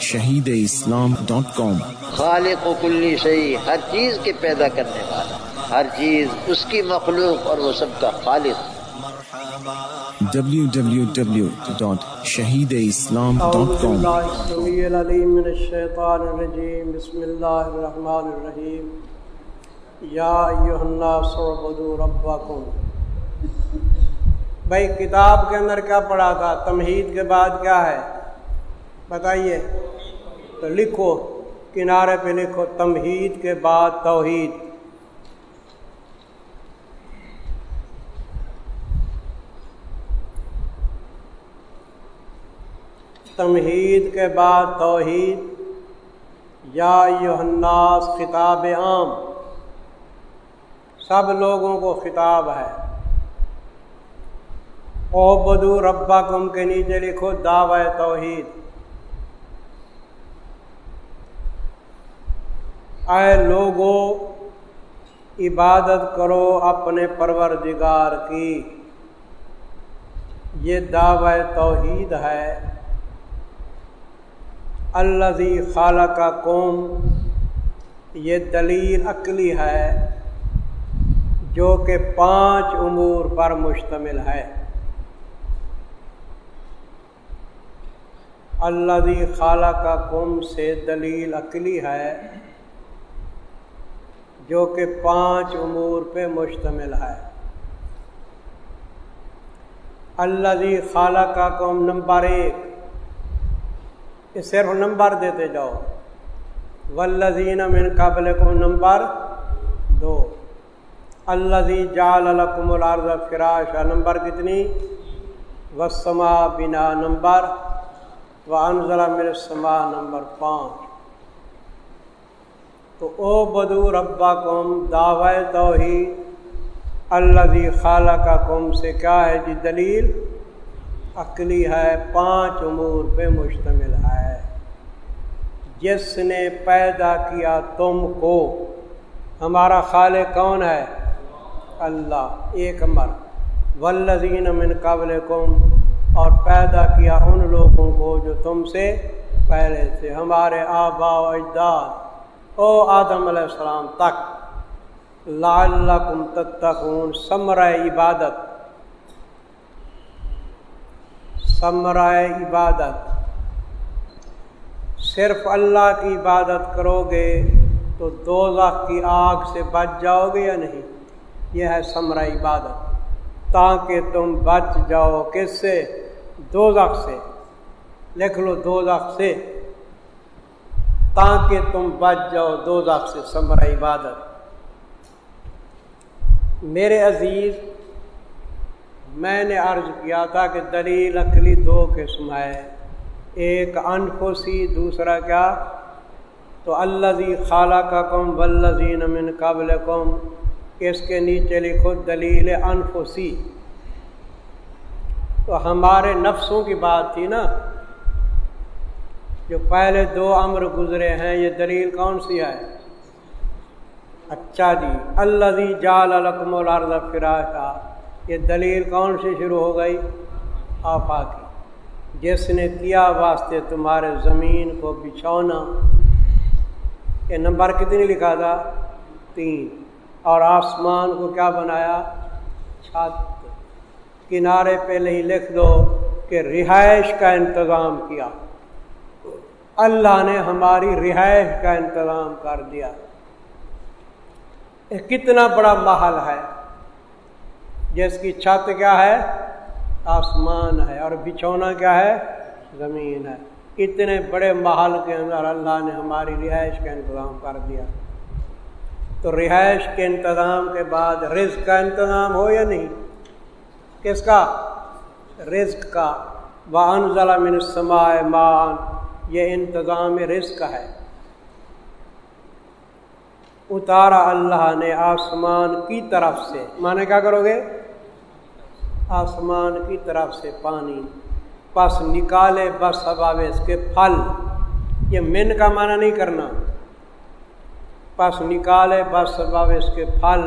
شہید اسلام ڈاٹ کام۔ خالق و کلی شہی ہر چیز کے پیدا کرنے والا ہر چیز اس کی مخلوق اور وہ سب کا خالق۔ www.shahideislam.com بسم اللہ الرحمن الرحیم۔ یا ایوہ الناس عبدو ربکم۔ بھائی کتاب کے اندر کیا پڑھا تھا؟ تمہید کے بعد کیا ہے؟ بتائیے، تو لکھو، کنارے پہ لکھو، تمہید کے بعد توحید۔ تمہید کے بعد توحید۔ یا یوحناس خطاب عام۔ سب لوگوں کو خطاب ہے۔ او بدو ربا کم کے نیچے لکھو، دعوی توحید۔ اے لوگو، عبادت کرو اپنے پروردگار کی۔ یہ دعوی توحید ہے۔ الزی خالہ کا قوم، یہ دلیل عقلی ہے جو کہ پانچ امور پر مشتمل ہے۔ الزی خالہ کا قوم سے دلیل عقلی ہے۔ جو کہ پانچ امور پہ مشتمل ہے۔ الزی خالہ کا قوم نمبر ایک۔ صرف نمبر دیتے جاؤ۔ ولزین من قبل کو نمبر دو۔ الزی جال القم العرض فراش نمبر کتنی؟ وسما بنا، نمبر۔ و انضلا مرسما نمبر پانچ۔ تو او بدو ربا قوم دعوی توحید الزی خالہ کا قوم سے کیا ہے جی دلیل؟ عقلی ہے، پانچ امور پہ مشتمل ہے۔ جس نے پیدا کیا تم کو، ہمارا خالق کون ہے؟ اللہ۔ ایک مر ولزین من قبل اور پیدا کیا ان لوگوں کو جو تم سے پہلے سے ہمارے آبا و اجداد۔ او آدم علیہ السلام تک، لعلکم تتقون ثمرہ عبادت ثمرائے عبادت۔ صرف اللہ کی عبادت کرو گے تو دو کی آگ سے بچ جاؤ گے یا نہیں؟ یہ ہے ثمرہ عبادت۔ تاکہ تم بچ جاؤ، کس سے؟ دو سے۔ لکھ لو دو سے۔ تاکہ تم بچ جاؤ دو سے ثمرہ عبادت۔ میرے عزیز، میں نے عرض کیا تھا کہ دلیل عقلی دو قسم ہے۔ ایک انفسی، دوسرا کیا؟ تو اللہ خالہ کا کم ولزین امن قابل قوم اس کے نیچے لکھو دلیل انفسی۔ تو ہمارے نفسوں کی بات تھی نا۔ جو پہلے دو امر گزرے ہیں، یہ دلیل کون سی ہے؟ اچھا جی اللہ جال الکم الارض فراشا، یہ دلیل کون سی شروع ہو گئی؟ آفا کی۔ جس نے کیا واسطے تمہارے زمین کو بچھونا۔ یہ نمبر کتنی لکھا تھا؟ تین۔ اور آسمان کو کیا بنایا؟ چھت۔ کنارے پہ نہیں لکھ دو کہ رہائش کا انتظام کیا۔ اللہ نے ہماری رہائش کا انتظام کر دیا۔ یہ کتنا بڑا محل ہے۔ جس کی چھت کیا ہے؟ آسمان ہے۔ اور بچھونا کیا ہے؟ زمین ہے۔ اتنے بڑے محل کے اندر اللہ نے ہماری رہائش کا انتظام کر دیا۔ تو رہائش کے انتظام کے بعد رزق کا انتظام ہو یا نہیں؟ کس کا؟ رزق کا۔ وان ضلع سمائے مان یہ انتظام رزق ہے۔ اتارا اللہ نے آسمان کی طرف سے مانے کیا کرو گے؟ آسمان کی طرف سے پانی، پس نکالے، بس اس کے پھل۔ یہ من کا معنی نہیں کرنا۔ پس نکالے، بس اس کے پھل۔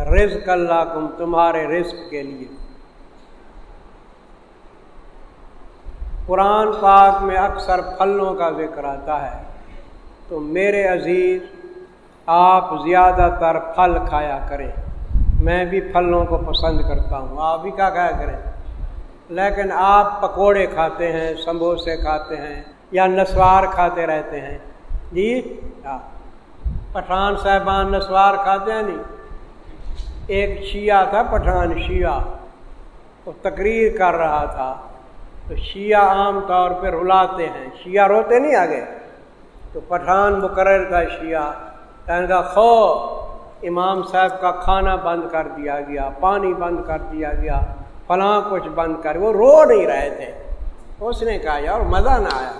رزق اللہ کم تمہارے رزق کے لیے۔ قرآن پاک میں اکثر پھلوں کا ذکر آتا ہے۔ تو میرے عزیز، آپ زیادہ تر پھل کھایا کریں۔ میں بھی پھلوں کو پسند کرتا ہوں، آپ بھی کیا کھایا کریں۔ لیکن آپ پکوڑے کھاتے ہیں سموسے کھاتے ہیں یا نسوار کھاتے رہتے ہیں۔ جی؟ ہاں۔ پٹھان صاحبان نسوار کھاتے ہیں نہیں؟ ایک شیعہ تھا، پٹھان شیعہ، وہ تقریر کر رہا تھا۔ تو شیعہ عام طور پہ رلاتے ہیں۔ شیعہ روتے نہیں آگے۔ تو پٹھان مقرر تھا شیعہ کہنے کا خو، امام صاحب کا کھانا بند کر دیا گیا، پانی بند کر دیا گیا، فلاں کچھ بند کر، وہ رو نہیں رہے تھے۔ اس نے کہا، یار، مزہ نہ آیا۔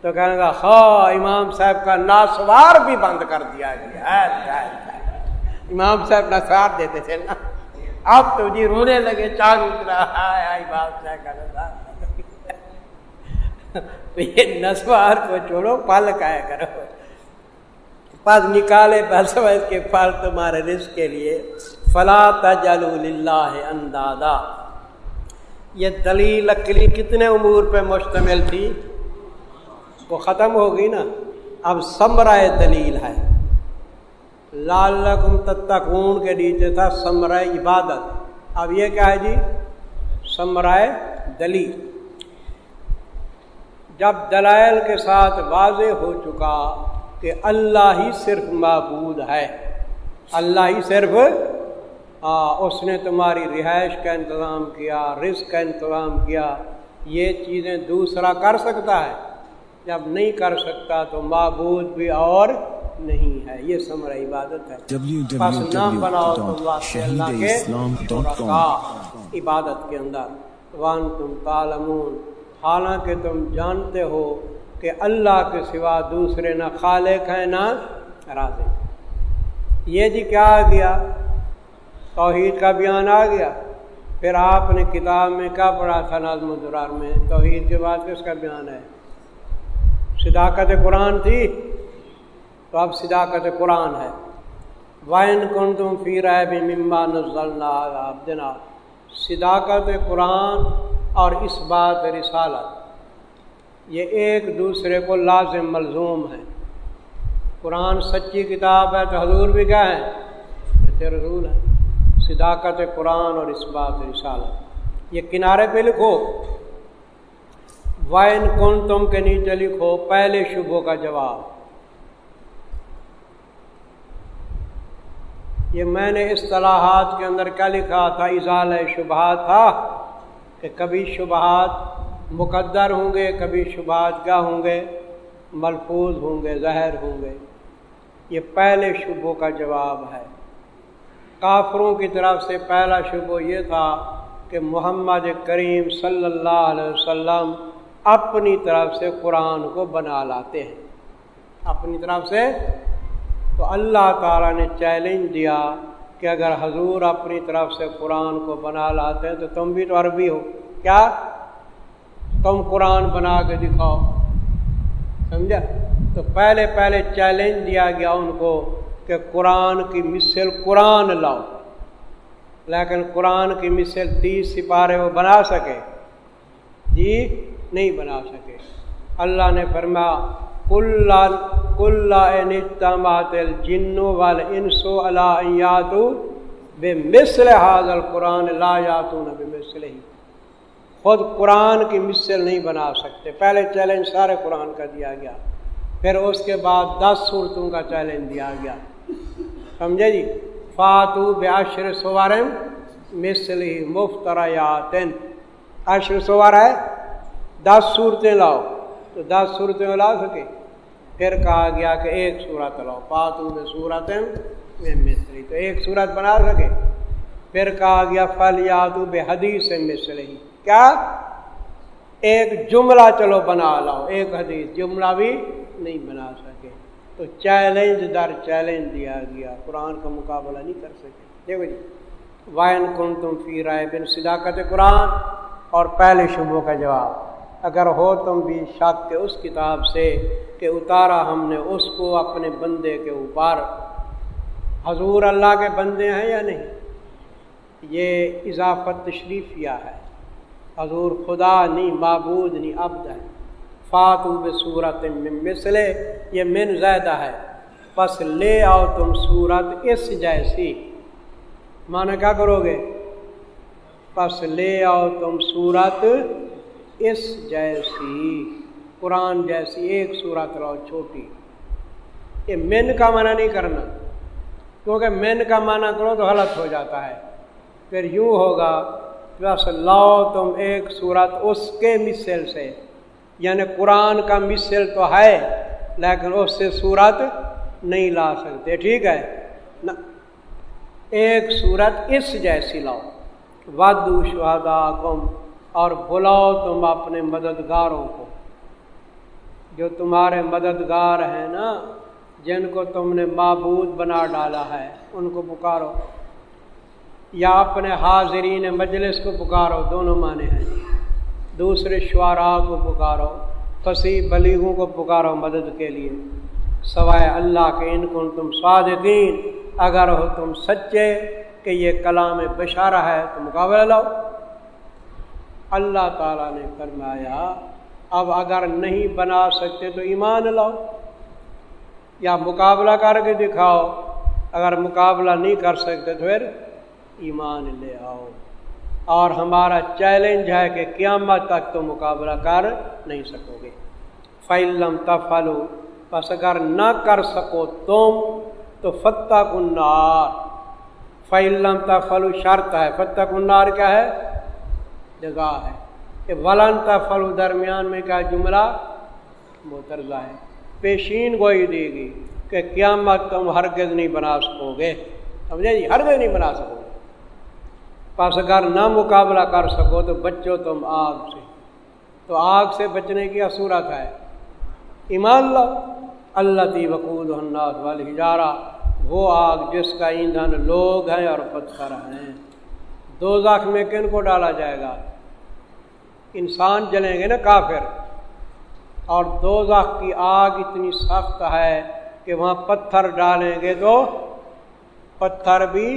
تو کہنے کا خو، امام صاحب کا ناسوار بھی بند کر دیا گیا۔ امام صاحب نسوار دیتے تھے نا۔ اب تو جی رونے لگے چار اترا۔ امام صاحب کا نسوار یہ نسوار کو چھوڑو پل کھایا کرو پس نکالے بس کے پھل تمہارے رزق کے لیے فلا تجل اللہ اندادا یہ دلیل اکلی کتنے امور پہ مشتمل تھی وہ ختم ہوگی نا اب سمرائے دلیل ہے لال لکم تتکون کے نیچے تھا سمرائے عبادت اب یہ کیا ہے جی سمرائے دلیل جب دلائل کے ساتھ واضح ہو چکا کہ اللہ ہی صرف معبود ہے اللہ ہی صرف اس نے تمہاری رہائش کا انتظام کیا رزق کا انتظام کیا یہ چیزیں دوسرا کر سکتا ہے۔ جب نہیں کر سکتا تو معبود بھی اور نہیں ہے۔ یہ سمر عبادت ہے۔ بس نام بناؤ تم اللہ کے عبادت کے اندر۔ وان تم تالمون حالانکہ تم جانتے ہو کہ اللہ کے سوا دوسرے نہ خالق ہیں نہ راضی یہ جی کیا آ گیا؟ توحید کا بیان آ گیا۔ پھر آپ نے کتاب میں کیا پڑھا تھا نازم الدرار میں؟ توحید کے بعد کس کا بیان ہے؟ صداقت قرآن تھی؟ تو اب صداقت قرآن ہے۔ وائن کن تم فی رائے بھی ممبا نزل صداقت قرآن اور اس بات رسالت، یہ ایک دوسرے کو لازم ملزوم ہے۔ قرآن سچی کتاب ہے تو حضور بھی کیا ہے؟ رضول ہے صداقت قرآن اور اس بات رسالت۔ یہ کنارے پہ لکھو۔ وائن کون تم کے نیچے لکھو۔ پہلے شبوں کا جواب۔ یہ میں نے اصطلاحات کے اندر کیا لکھا تھا؟ اضال شبہات۔ تھا کہ کبھی شبہات مقدر ہوں گے، کبھی شبہات کیا ہوں گے، ملفوظ ہوں گے زہر ہوں گے۔ یہ پہلے شبوں کا جواب ہے۔ کافروں کی طرف سے پہلا شبہ یہ تھا کہ محمد کریم صلی اللہ علیہ وسلم اپنی طرف سے قرآن کو بنا لاتے ہیں۔ اپنی طرف سے تو اللہ تعالیٰ نے چیلنج دیا کہ اگر حضور اپنی طرف سے قرآن کو بنا لاتے ہیں تو تم بھی تو عربی ہو۔ کیا؟ تم قرآن بنا کے دکھاؤ۔ سمجھا؟ تو پہلے پہلے چیلنج دیا گیا ان کو کہ قرآن کی مثل قرآن لاؤ۔ لیکن قرآن کی مثل تیس سپارے وہ بنا سکے۔ جی نہیں بنا سکے۔ اللہ نے فرمایا کل یعنی جنو وال انسو اللہ بے مثل حاضل قرآن لا یاتون بے مثل ہی خود قرآن کی مثل نہیں بنا سکتے۔ پہلے چیلنج سارے قرآن کا دیا گیا۔ پھر اس کے بعد دس صورتوں کا چیلنج دیا گیا۔ سمجھے جی؟ فاتو بے عشر سوارم مثل ہی مفترا یاتن عشر سوار ہے؟ دس صورتیں لاؤ۔ تو دس صورتیں لا سکے۔ پھر کہا گیا کہ ایک صورت لاؤ پاتو میں صورت میں مصری تو ایک صورت بنا سکے۔ پھر کہا گیا فل یادو بے حدیث مصری۔ کیا؟ ایک جملہ چلو بنا لاؤ۔ ایک حدیث جملہ بھی نہیں بنا سکے۔ تو چیلنج در چیلنج دیا گیا۔ قرآن کا مقابلہ نہیں کر سکے۔ دیکھو جی۔ وائن کن تم فی رائے بن صداقت قرآن اور پہلے شبوں کا جواب۔ اگر ہو تم بھی شک کے اس کتاب سے کہ اتارا ہم نے اس کو اپنے بندے کے اوپر۔ حضور اللہ کے بندے ہیں یا نہیں؟ یہ اضافت تشریفیہ ہے۔ حضور خدا نہیں معبود نہیں عبد ہے فاتو صورت مسلے یہ من زیدہ ہے۔ پس لے آؤ تم صورت اس جیسی۔ مانا کیا کرو گے؟ پس لے آؤ تم صورت اس جیسی، قرآن جیسی ایک صورت رہو چھوٹی۔ یہ من کا منع نہیں کرنا۔ کیونکہ من کا معنی کرو تو غلط ہو جاتا ہے۔ پھر یوں ہوگا، بس لاؤ تم ایک صورت اس کے مثل سے۔ یعنی قرآن کا مثل تو ہے، لیکن اس سے صورت نہیں لا سکتے۔ ٹھیک ہے؟ ایک صورت اس جیسی لاؤ۔ ودو شہدا کم اور بلاؤ تم اپنے مددگاروں کو۔ جو تمہارے مددگار ہیں نا، جن کو تم نے معبود بنا ڈالا ہے، ان کو پکارو۔ یا اپنے حاضرین مجلس کو پکارو، دونوں معنی ہیں۔ دوسرے شعراء کو پکارو، فصیح بلیغوں کو پکارو مدد کے لیے۔ سوائے اللہ کے ان کو تم صادقین۔ اگر ہو تم سچے کہ یہ کلام بشارہ ہے، تو مقابلہ لاؤ۔ اللہ تعالیٰ نے فرمایا، اب اگر نہیں بنا سکتے تو ایمان لاؤ، یا مقابلہ کر کے دکھاؤ۔ اگر مقابلہ نہیں کر سکتے تو پھر ایمان لے آؤ۔ اور ہمارا چیلنج ہے کہ قیامت تک تو مقابلہ کر نہیں سکو گے۔ فعلم تفلو بس اگر نہ کر سکو تم، تو فتح کنار فعلم تفلو شرط ہے فتح کنار کیا ہے؟ جگہ ہے کہ ولن تفلو درمیان میں کیا جملہ مترزہ ہے۔ پیشین گوئی دے گی کہ قیامت تم ہرگز نہیں بنا سکو گے۔ سمجھے جی؟ ہرگز نہیں بنا سکو گے۔ پس اگر نہ مقابلہ کر سکو تو بچو تم آگ سے۔ تو آگ سے بچنے کی اصورت ہے؟ ایمان لو اللہ تی وقود الناس والی ہجارہ وہ آگ جس کا ایندھن لوگ ہیں اور پتھر ہیں۔ دو میں کن کو ڈالا جائے گا؟ انسان جلیں گے نا کافر، اور دو کی آگ اتنی سخت ہے کہ وہاں پتھر ڈالیں گے تو پتھر بھی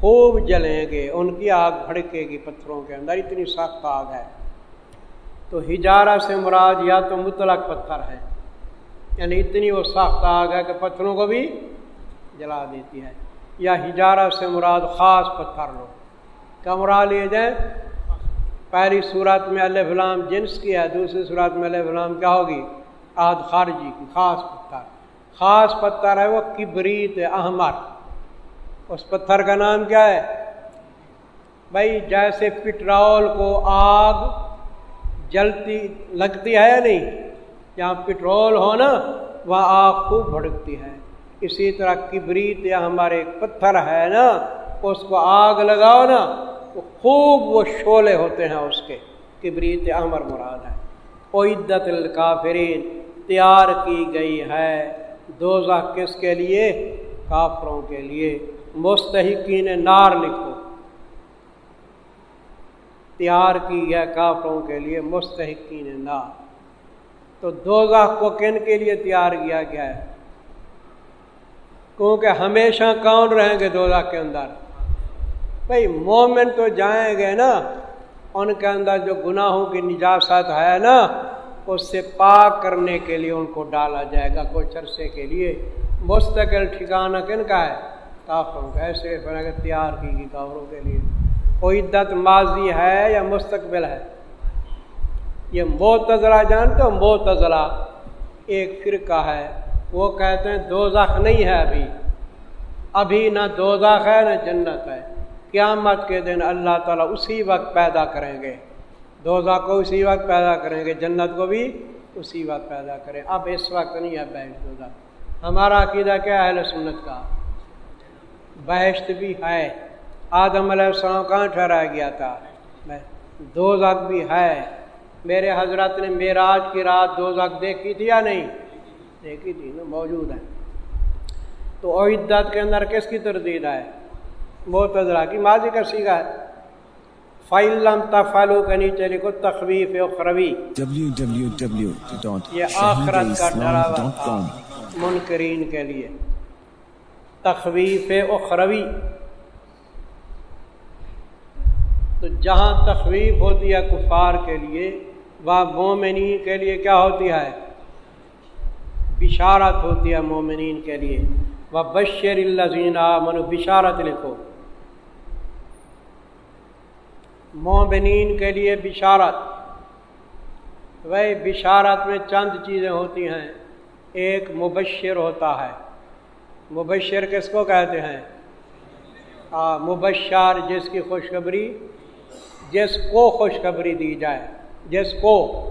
خوب جلیں گے، ان کی آگ بھڑکے گی پتھروں کے اندر، اتنی سخت آگ ہے۔ تو ہجارہ سے مراد یا تو مطلق پتھر ہے یعنی اتنی وہ سخت آگ ہے کہ پتھروں کو بھی جلا دیتی ہے۔ یا ہجارہ سے مراد خاص پتھر لو کیا مراد لیے جائیں پہلی صورت میں اللہ فلام جنس کی ہے، دوسری صورت میں اللہ فلام کیا ہوگی؟ آد خارجی کی، خاص پتھر۔ خاص پتھر ہے وہ کبریت احمر۔ اس پتھر کا نام کیا ہے؟ بھائی، جیسے پٹرول کو آگ جلتی، لگتی ہے یا نہیں؟ جہاں پٹرول ہو نا، وہاں آگ خوب بھڑکتی ہے۔ اسی طرح کبریت یا ہمارے پتھر ہے نا، اس کو آگ لگاؤ نا خوب وہ شولے ہوتے ہیں اس کے۔ کبریت عمر مراد ہے۔ عدت الکافرین تیار کی گئی ہے۔ دوزہ کس کے لیے؟ کافروں کے لیے۔ مستحقین نار لکھو۔ تیار کی گیا کافروں کے لیے، مستحقین نار۔ تو دوزہ کو کن کے لیے تیار کیا گیا ہے؟ کیونکہ ہمیشہ کون رہیں گے دوزہ کے اندر؟ بھائی مومن تو جائیں گے نا، ان کے اندر جو گناہوں کی نجاست ہے نا، اس سے پاک کرنے کے لیے ان کو ڈالا جائے گا کچھ عرصے کے لیے۔ مستقل ٹھکانہ کن کا ہے؟ کافروں کا ایسے تیار کی گئی کافروں کے لیے۔ کوئی عدت ماضی ہے یا مستقبل ہے؟ یہ موتضرا جانتے ہو؟ موتضرا ایک فرقہ ہے۔ وہ کہتے ہیں دو نہیں ہے ابھی۔ ابھی نہ دو ہے نہ جنت ہے۔ قیامت کے دن اللہ تعالیٰ اسی وقت پیدا کریں گے۔ دوزہ کو اسی وقت پیدا کریں گے، جنت کو بھی اسی وقت پیدا کریں۔ اب اس وقت نہیں ہے بحث دوزہ ہمارا عقیدہ کیا ہے سنت کا؟ بحث بھی ہے۔ آدم علیہ السلام کہاں ٹھہرایا گیا تھا؟ دو زخ بھی ہے۔ میرے حضرت نے معراج کی رات دو زخ دیکھی تھی یا نہیں؟ دیکھی تھی نا موجود ہے۔ تو عدت کے اندر کس کی تردید ہے؟ معتدرا کی ماضی کا سیگا ہے۔ فائلم تفالو کے نیچے لکھو تخویف اخروی۔ یہ آخرت کا ڈرا منکرین کے لیے۔ تخویف اخروی۔ تو جہاں تخویف ہوتی ہے کفار کے لیے وہ مومنین کے لیے کیا ہوتی ہے؟ بشارت ہوتی ہے مومنین کے لیے۔ وہ بشر اللہ منو بشارت لکھو۔ مومنین کے لیے بشارت۔ وہی بشارت میں چند چیزیں ہوتی ہیں۔ ایک مبشر ہوتا ہے۔ مبشر کس کو کہتے ہیں؟ مبشر، جس کی خوشخبری، جس کو خوشخبری دی جائے۔ جس کو۔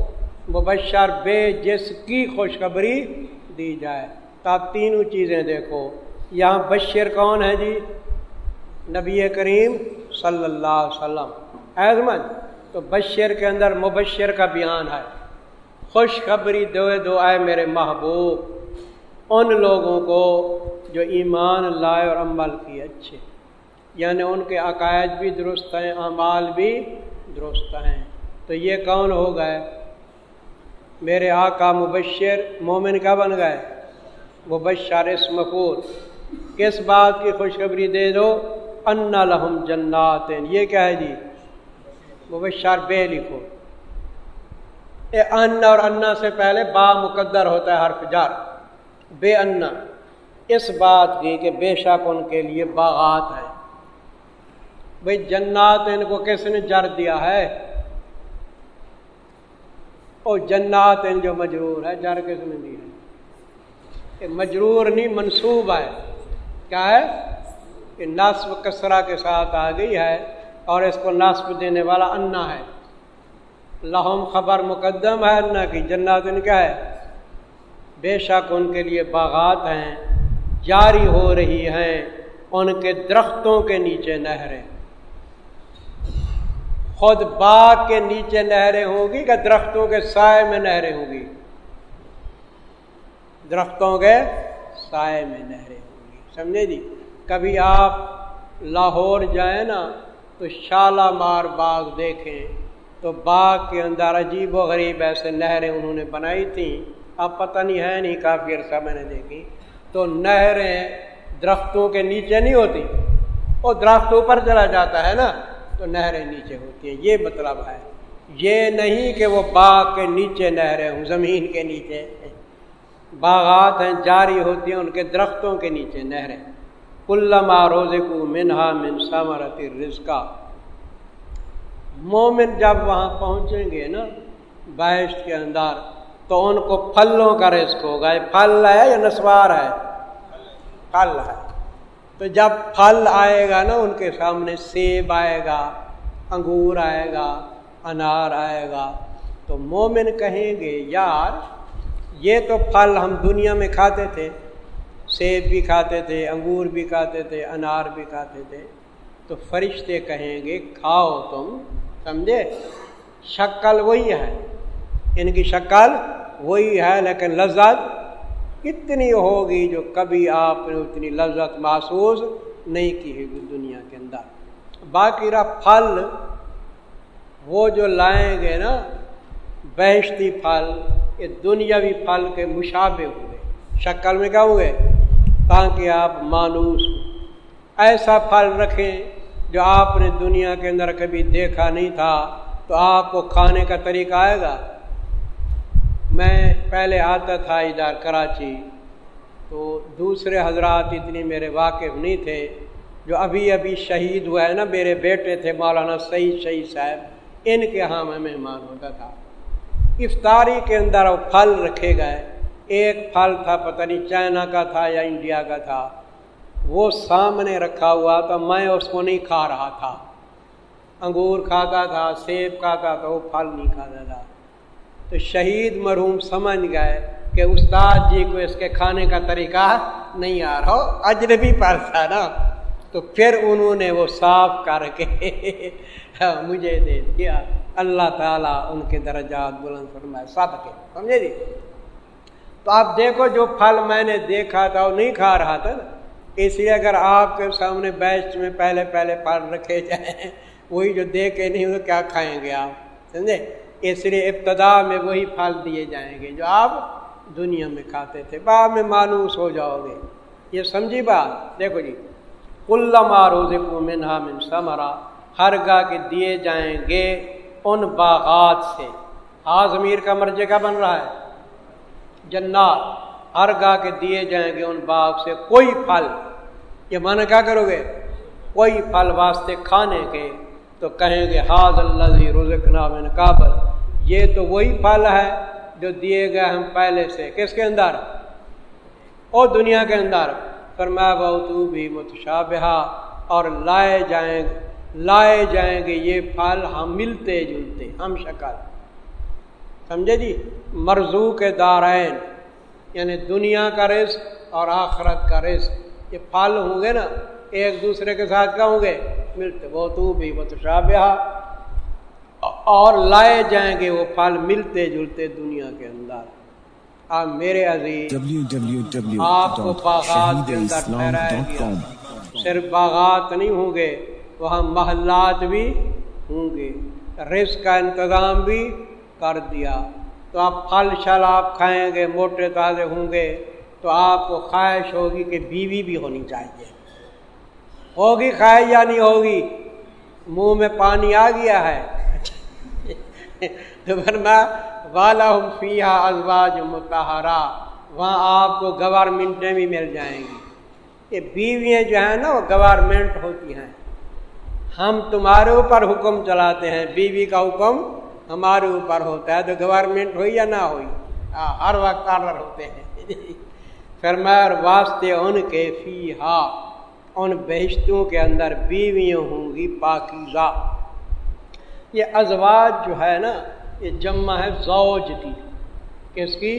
مبشر بے، جس کی خوشخبری دی جائے۔ تو آپ تینوں چیزیں دیکھو۔ یہاں بشر کون ہے جی؟ نبی کریم صلی اللہ علیہ وسلم۔ احمد تو بشر کے اندر مبشر کا بیان ہے۔ خوشخبری دو دو آئے میرے محبوب۔ ان لوگوں کو جو ایمان لائے اور عمل کیے اچھے۔ یعنی ان کے عقائد بھی درست ہیں، اعمال بھی درست ہیں۔ تو یہ کون ہو گئے؟ میرے آقا مبشر مومن کا بن گئے؟ مبشر اس مقور کس بات کی خوشخبری دے دو؟ ان لہم جنات یہ کیا ہے جی؟ مبشر بے لکھو اے ان اور انا سے پہلے با مقدر ہوتا ہے حرف جار بے انا۔ اس بات کی کہ بے شک ان کے لیے باغات ہیں۔ بھائی جنات ان کو کس نے جر دیا ہے؟ او جنات ان جو مجرور ہے، جر کس نے دیا ہے؟ مجرور نہیں، منصوب ہے۔ کیا ہے؟ کہ نصب کسرا کے ساتھ آ گئی ہے۔ اور اس کو نصب دینے والا انا ہے۔ لہم خبر مقدم ہے انا کی، جنات ان کیا ہے۔ بے شک ان کے لیے باغات ہیں، جاری ہو رہی ہیں، ان کے درختوں کے نیچے نہریں۔ خود باغ کے نیچے نہریں ہوں گی کہ درختوں کے سائے میں نہریں ہوں گی درختوں کے سائے میں نہریں ہوں گی سمجھے جی؟ کبھی آپ لاہور جائیں نا تو شالامار باغ دیکھیں تو باغ کے اندر عجیب و غریب ایسے نہریں انہوں نے بنائی تھیں۔ اب پتہ نہیں ہے نہیں، کافی عرصہ میں نے دیکھی۔ تو نہریں درختوں کے نیچے نہیں ہوتی، وہ درخت اوپر چلا جاتا ہے نا، تو نہریں نیچے ہوتی ہیں۔ یہ مطلب ہے، یہ نہیں کہ وہ باغ کے نیچے نہریں ہوں، زمین کے نیچے۔ باغات ہیں، جاری ہوتی ہیں ان کے درختوں کے نیچے نہریں۔ کلما روزے کو منہا من سامرتی رزقا مومن جب وہاں پہنچیں گے نا بحث کے اندر، تو ان کو پھلوں کا رزق ہوگا۔ یہ پھل ہے یا نسوار ہے؟ پھل ہے۔ تو جب پھل آئے گا نا، ان کے سامنے سیب آئے گا، انگور آئے گا، انار آئے گا۔ تو مومن کہیں گے، یار، یہ تو پھل ہم دنیا میں کھاتے تھے۔ سیب بھی کھاتے تھے، انگور بھی کھاتے تھے، انار بھی کھاتے تھے۔ تو فرشتے کہیں گے، کھاؤ تم، سمجھے؟ شکل وہی ہے۔ ان کی شکل وہی ہے، لیکن لذت کتنی ہوگی جو کبھی آپ نے اتنی لذت محسوس نہیں کی ہے دنیا کے اندر۔ باقی رہا پھل، وہ جو لائیں گے نا بیشتی پھل، یہ دنیاوی پھل کے مشابے ہوئے شکل میں کیا ہوئے تاکہ آپ مانوس ایسا پھل رکھیں جو آپ نے دنیا کے اندر کبھی دیکھا نہیں تھا، تو آپ کو کھانے کا طریقہ آئے گا۔ میں پہلے آتا تھا ادھر کراچی، تو دوسرے حضرات اتنی میرے واقف نہیں تھے، جو ابھی ابھی شہید ہوا ہے نا، میرے بیٹے تھے مولانا سعید شہید صاحب، ان کے ہاں میں مہمان ہوتا تھا۔ افطاری کے اندر وہ پھل رکھے گئے۔ ایک پھل تھا، پتہ نہیں چائنا کا تھا یا انڈیا کا تھا، وہ سامنے رکھا ہوا تو میں اس کو نہیں کھا رہا تھا۔ انگور کھاتا تھا، سیب کھاتا تھا، وہ پھل نہیں کھاتا تھا۔ تو شہید مرحوم سمجھ گئے کہ استاد جی کو اس کے کھانے کا طریقہ نہیں آ رہا اجنبی پر تھا نا۔ تو پھر انہوں نے وہ صاف کر کے مجھے دے دیا۔ اللہ تعالیٰ ان کے درجات بلند فرمائے۔ سب کے سمجھے جی؟ تو آپ دیکھو جو پھل میں نے دیکھا تھا، وہ نہیں کھا رہا تھا نا۔ اس لیے اگر آپ کے سامنے بیچ میں پہلے پہلے پھل رکھے جائیں، وہی جو دیکھے نہیں تو کیا کھائیں گے آپ؟ سمجھے؟ اس لیے ابتدا میں وہی پھل دیے جائیں گے جو آپ دنیا میں کھاتے تھے۔ بعد میں مانوس ہو جاؤ گے۔ یہ سمجھی بات؟ دیکھو جی کل روز کو منہا من سمرا ہر گاہ کے دیے جائیں گے ان باغات سے۔ ضمیر کا مرجے کا بن رہا ہے۔ جنات، ہر گاہ کے دیے جائیں گے ان باغ سے کوئی پھل۔ یہ مانا کیا کرو گے؟ کوئی پھل واسطے کھانے کے تو کہیں گے حاض اللہ رزق نام کابل یہ تو وہی پھل ہے جو دیے گئے ہم پہلے سے۔ کس کے اندر؟ اور دنیا کے اندر۔ فرمایا بہت بھی متشابہ اور لائے جائیں لائے جائیں گے یہ پھل ہم ملتے جلتے، ہم شکل۔ سمجھے جی؟ مرزو کے دارائن یعنی دنیا کا رزق اور آخرت کا رزق۔ یہ پھل ہوں گے نا ایک دوسرے کے ساتھ کیا ہوں گے؟ ملتے وہ تو بھی متشابہ اور لائے جائیں گے وہ پھل ملتے جلتے دنیا کے اندر۔ آپ میرے عزیز آپ کو باغات کے اندر گیا۔ صرف باغات نہیں ہوں گے وہاں محلات بھی ہوں گے۔ رزق کا انتظام بھی کر دیا۔ تو آپ پھل شل آپ کھائیں گے، موٹے تازے ہوں گے، تو آپ کو خواہش ہوگی کہ بیوی بھی ہونی چاہیے۔ ہوگی خواہش یا نہیں ہوگی؟ منہ میں پانی آ گیا ہے۔ تو والا فیحا ازواج متحرہ وہاں آپ کو گورنمنٹیں بھی مل جائیں گی۔ یہ بیویاں جو ہیں نا، وہ گورنمنٹ ہوتی ہیں۔ ہم تمہارے اوپر حکم چلاتے ہیں، بیوی کا حکم ہمارے اوپر ہوتا ہے تو گورنمنٹ ہوئی یا نہ ہوئی؟ ہر وقت آرڈر ہوتے ہیں۔ فرمائر واسطے ان کے فی ہا، ان بہشتوں کے اندر بیویاں ہوں گی پاکیزہ۔ یہ ازواج جو ہے نا، یہ جمع ہے زوج کی کس کی؟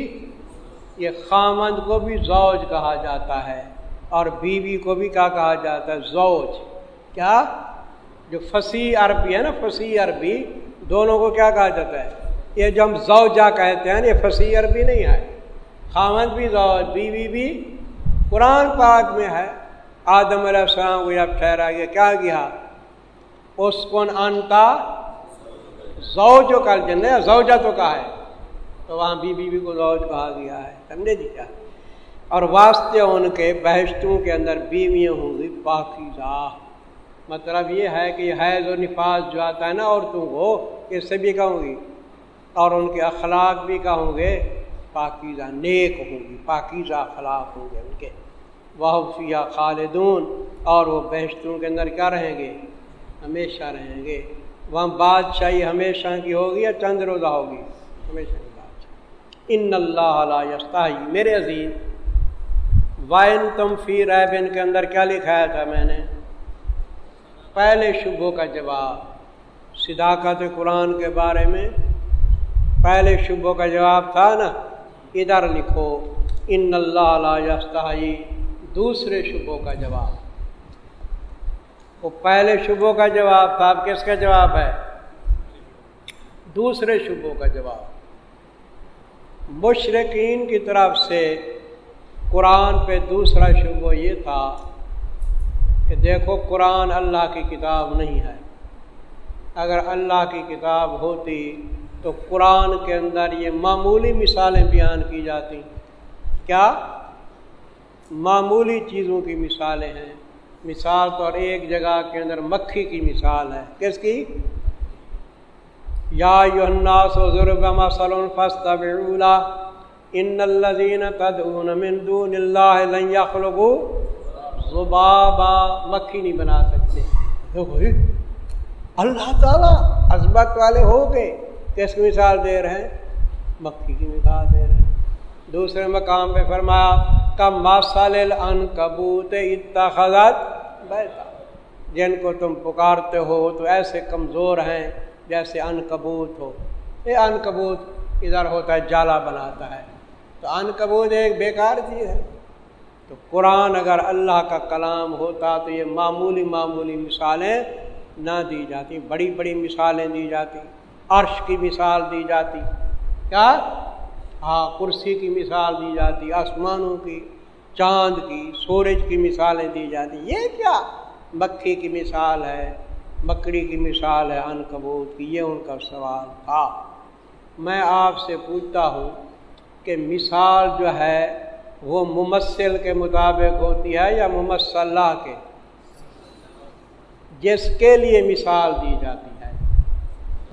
یہ خامند کو بھی زوج کہا جاتا ہے، اور بیوی کو بھی کیا کہا جاتا ہے؟ زوج۔ کیا؟ جو فصیح عربی ہے نا، فصیح عربی دونوں کو کیا کہا جاتا ہے؟ یہ جو ہم زوجا کہتے ہیں یہ فصیح عربی نہیں ہے۔ خامند بھی زوج، بیوی بھی قرآن پاک میں ہے۔ آدم علیہ السلام کو جب ٹھہرا گیا کیا کیا؟ اس کو انتا زوجو کا جن زوجہ تو کہا ہے۔ تو وہاں بی بی کو زوج کہا گیا ہے، سمجھے جی کیا؟ اور واسطے ان کے بحثوں کے اندر بیویاں ہوں گی، پاکیزہ۔ مطلب یہ ہے کہ حیض و نفاذ جو آتا ہے نا عورتوں کو اس سے بھی کہوں گی۔ اور ان کے اخلاق بھی کہوں گے، پاکیزہ نیک ہوں گی، پاکیزہ اخلاق ہوں گے ان کے۔ وہ فیا خالدون۔ اور وہ بحثوں کے اندر کیا رہیں گے؟ ہمیشہ رہیں گے۔ وہاں بادشاہی ہمیشہ کی ہوگی یا چند روزہ ہوگی؟ ہمیشہ کی بادشاہ ان اللہ علیہ میرے عزیز وائن تم فی ریبن کے اندر کیا لکھایا تھا میں نے؟ پہلے شبوں کا جواب، صداقت قرآن کے بارے میں پہلے شبوں کا جواب تھا نا، ادھر لکھو، ان اللہ علیہ دوسرے شبوں کا جواب۔ وہ پہلے شبوں کا جواب تھا، اب کس کا جواب ہے؟ دوسرے شبوں کا جواب۔ مشرقین کی طرف سے قرآن پہ دوسرا شبہ یہ تھا کہ دیکھو قرآن اللہ کی کتاب نہیں ہے۔ اگر اللہ کی کتاب ہوتی تو قرآن کے اندر یہ معمولی مثالیں بیان کی جاتی۔ کیا؟ معمولی چیزوں کی مثالیں ہیں۔ مثال طور ایک جگہ کے اندر مکھی کی مثال ہے۔ کس کی؟ یا الناس ضرب مثل فاستبعوا ان الذين تدعون من دون لن يخلقوا ذبابا مکھی نہیں بنا سکتے۔ اللہ تعالیٰ عظمت والے ہو گئے۔ کس کی مثال دے رہے ہیں؟ مکھی کی مثال دے رہے ہیں۔ دوسرے مقام پہ فرمایا ان کبوت اتخذت بیتا۔ جن کو تم پکارتے ہو تو ایسے کمزور ہیں جیسے ان کبوت ہو۔ یہ ان کبوت ادھر ہوتا ہے، جالا بناتا ہے۔ تو ان کبوت ایک بیکار چیز ہے۔ تو قرآن اگر اللہ کا کلام ہوتا تو یہ معمولی معمولی مثالیں نہ دی جاتی، بڑی بڑی مثالیں دی جاتی، عرش کی مثال دی جاتی۔ کیا؟ ہاں کرسی کی مثال دی جاتی، آسمانوں کی، چاند کی، سورج کی مثالیں دی جاتی۔ یہ کیا؟ مکھی کی مثال ہے، مکڑی کی مثال ہے ان کبوت کی، یہ ان کا سوال تھا۔ میں آپ سے پوچھتا ہوں کہ مثال جو ہے وہ ممثل کے مطابق ہوتی ہے یا ممثلہ کے؟ جس کے لیے مثال دی جاتی ہے۔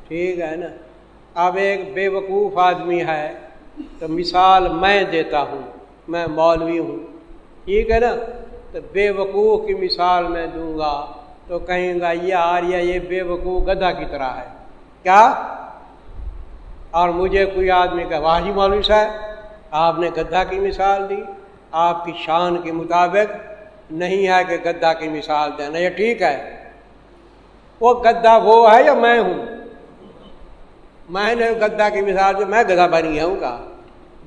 ٹھیک ہے نا؟ اب ایک بے وقوف آدمی ہے، تو مثال میں دیتا ہوں، میں مولوی ہوں۔ ٹھیک ہے نا؟ تو بے وقوف کی مثال میں دوں گا، تو کہیں گا، یہ آریہ، یہ بے وقوف گدھا کی طرح ہے۔ کیا؟ اور مجھے کوئی آدمی کا واجی مولوی صاحب آپ نے گدھا کی مثال دی۔ آپ کی شان کے مطابق نہیں ہے کہ گدھا کی مثال دینا یہ ٹھیک ہے۔ وہ گدا وہ ہے یا میں ہوں؟ میں نے گدا کی مثال جو میں گدا بن گیا ہوں کہا۔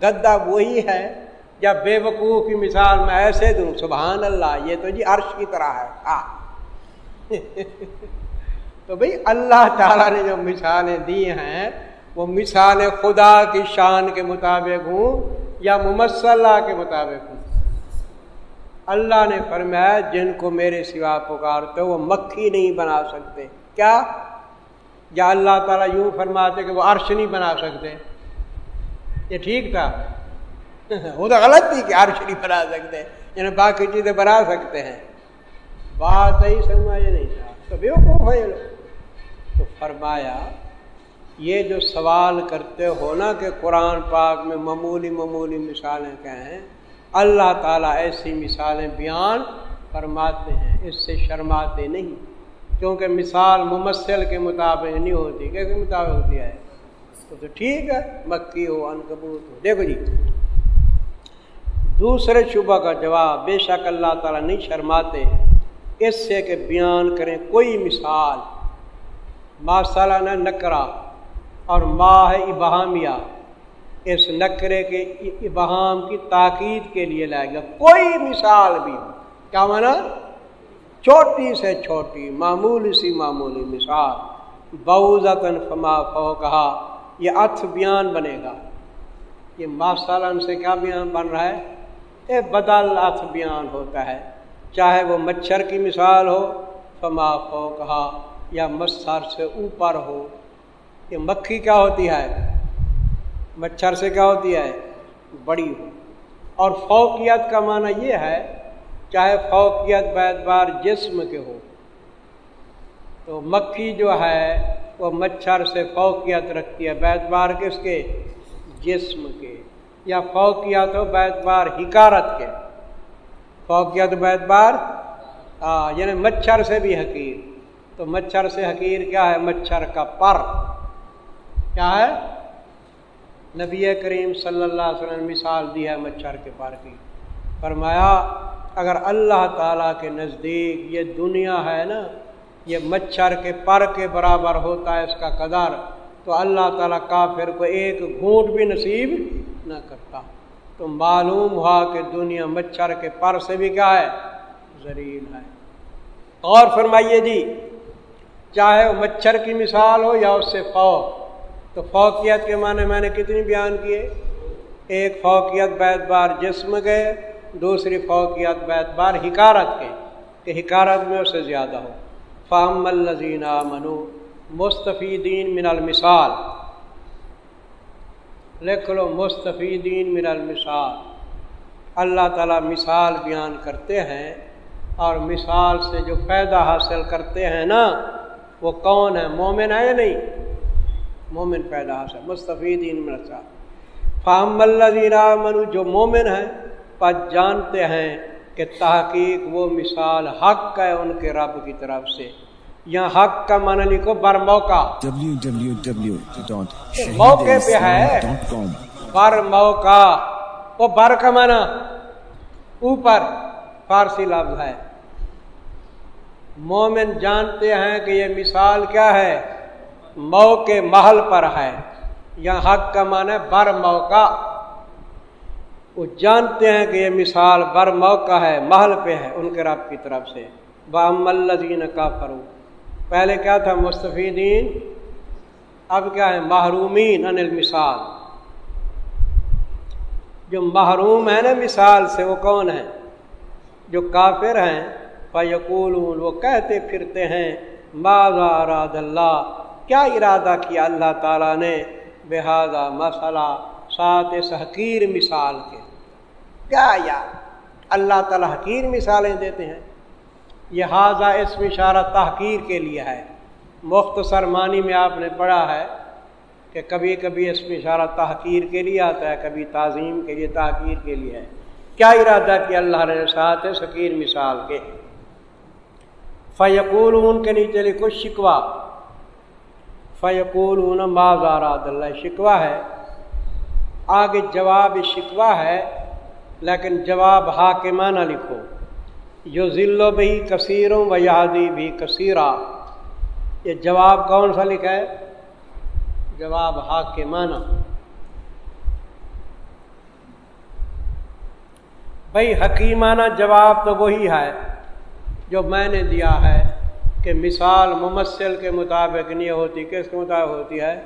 گدا وہی ہے جب بے وقوف کی مثال میں ایسے دوں۔ سبحان اللہ، یہ تو جی عرش کی طرح ہے۔ تو بھائی اللہ تعالیٰ نے جو مثالیں دی ہیں وہ مثالیں خدا کی شان کے مطابق ہوں یا ممثلہ کے مطابق ہوں۔ اللہ نے فرمایا، جن کو میرے سوا پکارتے وہ مکھی نہیں بنا سکتے۔ کیا؟ یا اللہ تعالیٰ یوں فرماتے کہ وہ عرش نہیں بنا سکتے۔ یہ ٹھیک تھا؟ وہ تو غلط تھی کہ عرش نہیں بنا سکتے۔ یعنی باقی چیزیں بنا سکتے ہیں۔ بات ہی سمجھ نہیں تھا؟ تو بے تو فرمایا یہ جو سوال کرتے ہو نا کہ قرآن پاک میں معمولی معمولی مثالیں کہیں اللہ تعالیٰ ایسی مثالیں بیان فرماتے ہیں، اس سے شرماتے نہیں۔ کیونکہ مثال ممثل کے مطابق نہیں ہوتی کیسے مطابق ہوتی ہے؟ تو ٹھیک ہے، مکی ہو انکبوت ہو۔ دیکھو جی دوسرے شبہ کا جواب بے شک اللہ تعالیٰ نہیں شرماتے۔ اس سے کہ بیان کریں کوئی مثال۔ ماسالہ نہ نکرا۔ اور ماہ ابہامیہ اس نکرے کے ابہام کی تاکید کے لیے لائے گا۔ کوئی مثال بھی ہو کیا مانا؟ چھوٹی سے چھوٹی، معمولی سی معمولی مثال۔ بہوزن فما فو کہا یہ اتھ بیان بنے گا۔ یہ ماسالن سے کیا بیان بن رہا ہے؟ اے بدل اتھ بیان ہوتا ہے۔ چاہے وہ مچھر کی مثال ہو، فما فو کہا یا مچھر سے اوپر ہو۔ یہ مکھی کیا ہوتی ہے؟ مچھر سے کیا ہوتی ہے؟ بڑی ہو۔ اور فوقیت کا معنی یہ ہے، چاہے فوقیت بیت بار جسم کے ہو، تو مکھی جو ہے، وہ مچھر سے فوقیت رکھتی ہے بیت بار کس کے؟ جسم کے۔ یا فوقیت ہو بیت بار حکارت کے۔ فوقیت بیت بار یعنی مچھر سے بھی حقیر۔ تو مچھر سے حقیر کیا ہے؟ مچھر کا پر۔ کیا ہے؟ نبی کریم صلی اللہ علیہ وسلم مثال دی ہے مچھر کے پر کی۔ فرمایا، اگر اللہ تعالیٰ کے نزدیک یہ دنیا ہے نا، یہ مچھر کے پر کے برابر ہوتا ہے اس کا قدر، تو اللہ تعالیٰ کافر کو ایک گھونٹ بھی نصیب نہ کرتا۔ تو معلوم ہوا کہ دنیا مچھر کے پر سے بھی کیا ہے؟ زریل ہے۔ اور فرمائیے جی چاہے وہ مچھر کی مثال ہو یا اس سے فوق تو فوقیت کے معنی میں نے کتنی بیان کیے؟ ایک فوقیت بیت بار جسم گئے دوسری فوقیت بیت بار حکارت کے، کہ حکارت میں اس سے زیادہ ہو۔ فہم الزین منو مستفیدین من المثال۔ لکھ لو، مستفیدین من المثال۔ اللہ تعالیٰ مثال بیان کرتے ہیں اور مثال سے جو فائدہ حاصل کرتے ہیں نا، وہ کون ہے مومن ہے یا نہیں؟ مومن پیدا حاصل مستفید فام اللہ منو جو مومن ہیں پس جانتے ہیں کہ تحقیق وہ مثال حق ہے ان کے رب کی طرف سے۔ یہاں حق کا من لکھو بر موقع۔ موقع پہ ہے۔ بر موقع۔ وہ بر کا مانا اوپر فارسی لفظ ہے۔ مومن جانتے ہیں کہ یہ مثال کیا ہے؟ موقع محل پر ہے۔ یا حق کا معنی بر موقع۔ وہ جانتے ہیں کہ یہ مثال بر موقع ہے، محل پہ ہے ان کے رب کی طرف سے۔ بام الزین کا فرو پہلے کیا تھا؟ مستفیدین۔ اب کیا ہے؟ محرومین انل مثال جو محروم ہے نا مثال سے، وہ کون ہے جو کافر ہیں فیقول وہ کہتے پھرتے ہیں ماضا اراد اللہ؟ کیا ارادہ کیا اللہ تعالیٰ نے؟ بحاظہ مسئلہ سات اس حقیر مثال کے۔ کیا یار اللہ تعالیٰ حقیر مثالیں دیتے ہیں؟ یہ حاضہ اسم اشارہ تحقیر کے لیے ہے۔ مختصر معنی میں آپ نے پڑھا ہے کہ کبھی کبھی اس میں اشارہ تحقیر کے لیے آتا ہے، کبھی تعظیم کے لیے، تحقیر کے لیے ہے۔ کیا ارادہ کیا اللہ نے ساتھ ہے شکیر مثال کے؟ فیقول ان کے نیچے لکھو شکوا فیقول مازاراد اللہ شکوا ہے۔ آگے جواب شکوا ہے، لیکن جواب حاکمانہ لکھو۔ جو ذل و بھی کثیروں و یادی بھی کثیرہ یہ جواب کون سا لکھا ہے؟ جواب حاکمانہ۔ بھائی حکیمانہ جواب تو وہی ہے جو میں نے دیا ہے۔ کہ مثال ممثل کے مطابق نہیں ہوتی، کس کے مطابق ہوتی ہے؟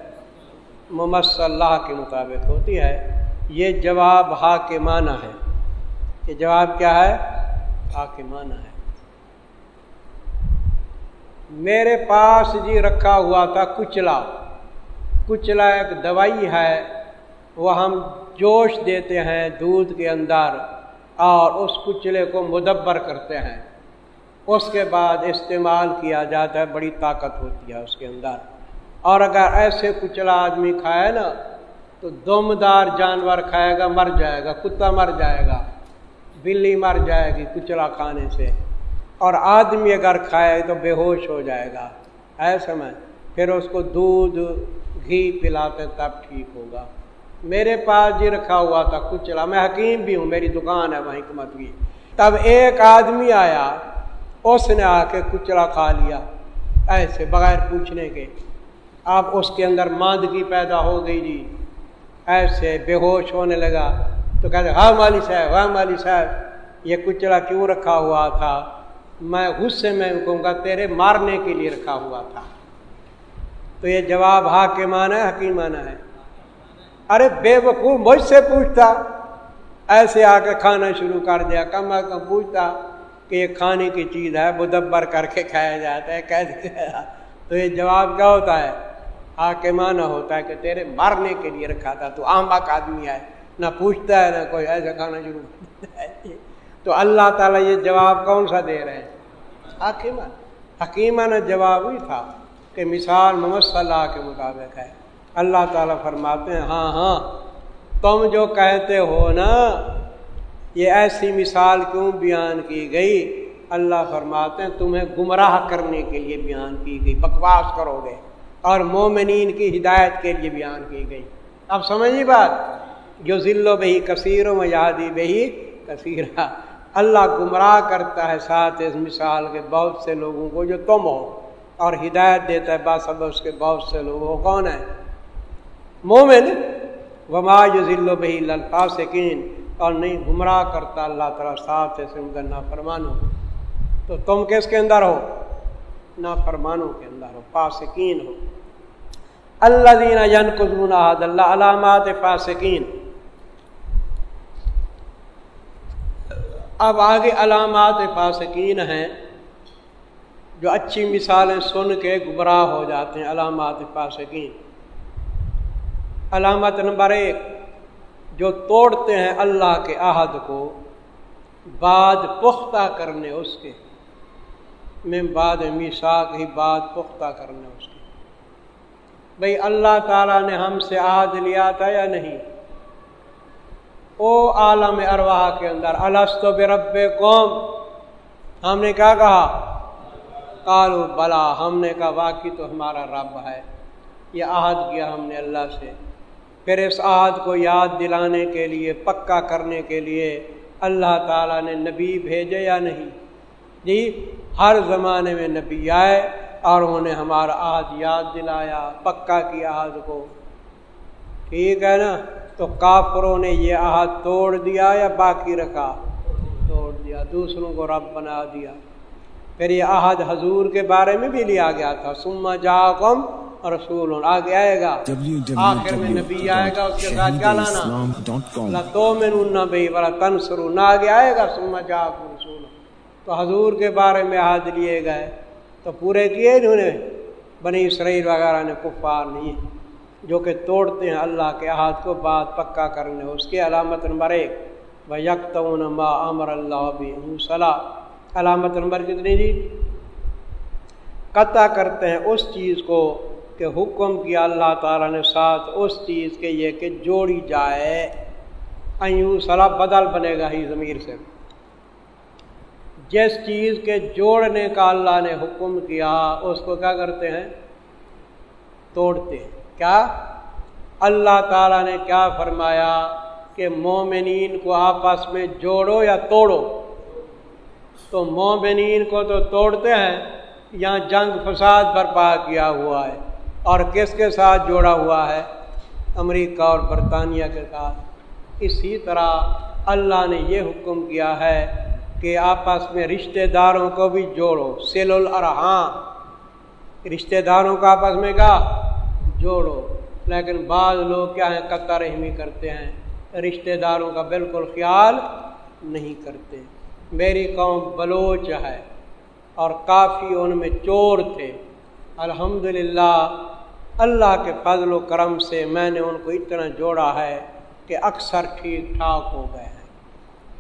ممثل اللہ کے مطابق ہوتی ہے۔ یہ جواب حاکمانہ ہے۔ یہ جواب کیا ہے؟ حاکمانہ ہے۔ میرے پاس جی رکھا ہوا تھا کچلا کچلا ایک دوائی ہے، وہ ہم جوش دیتے ہیں دودھ کے اندر، اور اس کچلے کو مدبر کرتے ہیں۔ اس کے بعد استعمال کیا جاتا ہے، بڑی طاقت ہوتی ہے اس کے اندر۔ اور اگر ایسے کچلا آدمی کھائے نا، تو دم دار جانور کھائے گا، مر جائے گا، کتا مر جائے گا، بلی مر جائے گی کچلا کھانے سے۔ اور آدمی اگر کھائے تو بے ہوش ہو جائے گا۔ ایسے میں پھر اس کو دودھ، گھی پلاتے تب ٹھیک ہوگا۔ میرے پاس جی رکھا ہوا تھا کچلا، میں حکیم بھی ہوں، میری دکان ہے وہیں حکمت کی۔ تب ایک آدمی آیا اس نے آ کے کچلا کھا لیا۔ ایسے بغیر پوچھنے کے اب اس کے اندر ماندگی پیدا ہو گئی جی۔ ایسے بے ہوش ہونے لگا۔ تو کہتے ہاں مالی صاحب ہاں مالی صاحب، یہ کچلا کیوں رکھا ہوا تھا؟ میں غصے میں کہوں گا، تیرے مارنے کے لیے رکھا ہوا تھا۔ تو یہ جواب ہا کے مانا ہے حکیمانہ ہے؟ ارے بے وقوع مجھ سے پوچھتا۔ ایسے آ کے کھانا شروع کر دیا، کم از کم پوچھتا۔ کہ یہ کھانے کی چیز ہے بدبر کر کے کھایا جاتا ہے کیسے تو یہ جواب کیا ہوتا ہے؟ ہا کے مانا ہوتا ہے کہ تیرے مارنے کے لیے رکھا تھا، تو عام باق آدمی ہے۔ نہ پوچھتا ہے، نہ کوئی ایسا کھانا شروع کرتا ہے۔ تو اللہ تعالیٰ یہ جواب کون سا دے رہے ہیں؟ حکیمہ حکیمہ جواب ہی تھا کہ مثال محمد صلی اللہ کے مطابق ہے۔ اللہ تعالیٰ فرماتے ہیں ہاں ہاں تم جو کہتے ہو نا یہ ایسی مثال کیوں بیان کی گئی؟ اللہ فرماتے ہیں تمہیں گمراہ کرنے کے لیے بیان کی گئی، بکواس کرو گے، اور مومنین کی ہدایت کے لیے بیان کی گئی۔ اب سمجھیے بات، جو ذل و بہی کثیر و یادی بہی کثیر اللہ گمراہ کرتا ہے ساتھ اس مثال کے بہت سے لوگوں کو جو تم ہو، اور ہدایت دیتا ہے باسب اس کے بہت سے لوگ وہ کون ہے؟ مومن، وما ذل و بہی الفاسقین۔ اور نہیں، گمراہ کرتا اللہ تعالیٰ صاف سے نا فرمانو تو تم کس کے اندر ہو؟ نا فرمانوں کے اندر ہو، فاسقین ہو۔ اللہ دینا ین قزون اللہ، علامات فاسقین۔ اب آگے علامات فاسقین ہیں، جو اچھی مثالیں سن کے گمراہ ہو جاتے ہیں، علامات فاسقین۔ علامت نمبر ایک۔ جو توڑتے ہیں اللہ کے عہد کو، بعد پختہ کرنے اس کے۔ میں بعد میساک ہی بعد پختہ کرنے اس کے۔ بھئی اللہ تعالیٰ نے ہم سے عہد لیا تھا یا نہیں؟ او عالم ارواح کے اندر السط برب قوم ہم نے کیا کہا؟ کالو بلا، ہم نے کہا، واقعی تو ہمارا رب ہے۔ یہ عہد کیا ہم نے اللہ سے۔ پھر اس عہد کو یاد دلانے کے لیے، پکا کرنے کے لیے اللہ تعالیٰ نے نبی بھیجے یا نہیں؟ جی ہر زمانے میں نبی آئے اور انہوں نے ہمارا عہد یاد دلایا، پکا کیا عہد کو۔ ٹھیک ہے نا؟ تو کافروں نے یہ عہد توڑ دیا یا باقی رکھا؟ توڑ دیا، دوسروں کو رب بنا دیا۔ پھر یہ عہد حضور کے بارے میں بھی لیا گیا تھا۔ سما جا کم رسول آگے آئے گا۔ آخر میں نبی آئے گا اس کے ساتھ کیا لانا؟ تو میں نہ بھائی بڑا تنسرو نہ آگے آئے گا سما جا رسول۔ تو حضور کے بارے میں عہد لیے گئے۔ تو پورے کیے انہوں نے؟ بنی اسرائیل وغیرہ نے کفار نہیں جو کہ توڑتے ہیں اللہ کے عہد کو بات پکا کرنے۔ اس کی علامت نمبر ایک ما امر اللہ صلاح علامت نمبر کتنی جی؟ قطع کرتے ہیں اس چیز کو کہ حکم کیا اللہ تعالیٰ نے ساتھ اس چیز کے یہ کہ جوڑی جائے۔ ایوں صلاح بدل بنے گا ہی ضمیر سے۔ جس چیز کے جوڑنے کا اللہ نے حکم کیا، اس کو کیا کرتے ہیں؟ توڑتے ہیں۔ کیا؟ اللہ تعالیٰ نے کیا فرمایا کہ مومنین کو آپس میں جوڑو یا توڑو؟ تو مومنین کو تو توڑتے ہیں، یہاں جنگ فساد برپا کیا ہوا ہے۔ اور کس کے ساتھ جوڑا ہوا ہے؟ امریکہ اور برطانیہ کے ساتھ۔ اسی طرح اللہ نے یہ حکم کیا ہے کہ آپس میں رشتہ داروں کو بھی جوڑو، سیل الرحام رشتہ داروں کو آپس میں کہا جوڑو۔ لیکن بعض لوگ کیا ہیں؟ قطع رحمی کرتے ہیں۔ رشتہ داروں کا بالکل خیال نہیں کرتے۔ میری قوم بلوچ ہے اور کافی ان میں چور تھے۔ الحمد اللہ کے فضل و کرم سے میں نے ان کو اتنا جوڑا ہے کہ اکثر ٹھیک ٹھاک ہو گئے ہیں۔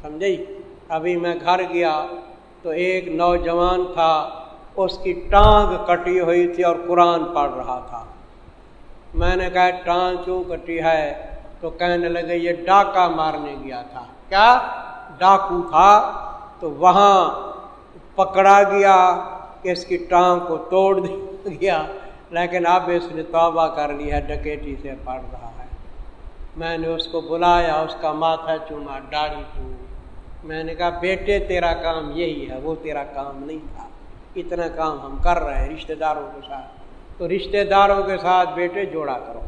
سمجھئی جی؟ ابھی میں گھر گیا تو ایک نوجوان تھا، اس کی ٹانگ کٹی ہوئی تھی اور قرآن پڑھ رہا تھا۔ میں نے کہا، ٹانگ کیوں کٹی ہے؟ تو کہنے لگے، یہ ڈاکہ مارنے گیا تھا۔ کیا؟ ڈاکو تھا۔ تو وہاں پکڑا گیا کہ اس کی ٹانگ کو توڑ دیا لیکن اب اس نے توبہ کر لیا ڈکیٹی سے پڑھ رہا ہے۔ میں نے اس کو بلایا، اس کا ماتھا چوما ڈاڑی چوم میں نے کہا، بیٹے، تیرا کام یہی ہے، وہ تیرا کام نہیں تھا۔ اتنا کام ہم کر رہے ہیں رشتہ داروں کے ساتھ۔ تو رشتہ داروں کے ساتھ بیٹے جوڑا کرو۔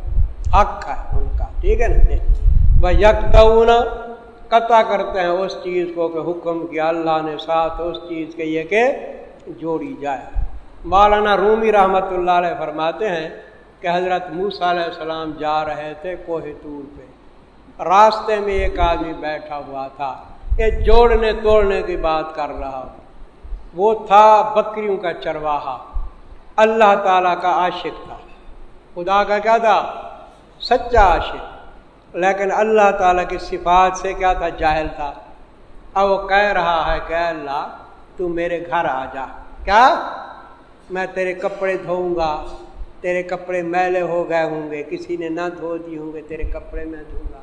حق ہے ان کا، ٹھیک ہے نا؟ وہ یک قطع کرتے ہیں اس چیز کو کہ حکم کیا، اللہ نے ساتھ اس چیز کے یہ کہ جوڑی جائے۔ مولانا رومی رحمۃ اللہ علیہ فرماتے ہیں کہ حضرت موسیٰ علیہ السلام جا رہے تھے کوہ طور پہ۔ راستے میں ایک آدمی بیٹھا ہوا تھا۔ یہ جوڑنے توڑنے کی بات کر رہا ہوں۔ وہ تھا بکریوں کا چرواہا۔ اللہ تعالیٰ کا عاشق تھا۔ خدا کا کیا تھا؟ سچا عاشق۔ لیکن اللہ تعالیٰ کی صفات سے کیا تھا؟ جاہل تھا۔ اب وہ کہہ رہا ہے کہ اللہ تو میرے گھر آ جا۔ کیا؟ میں تیرے کپڑے دھوؤں گا، تیرے کپڑے میلے ہو گئے ہوں گے، کسی نے نہ دھو دی ہوں گے، تیرے کپڑے میں دھوں گا۔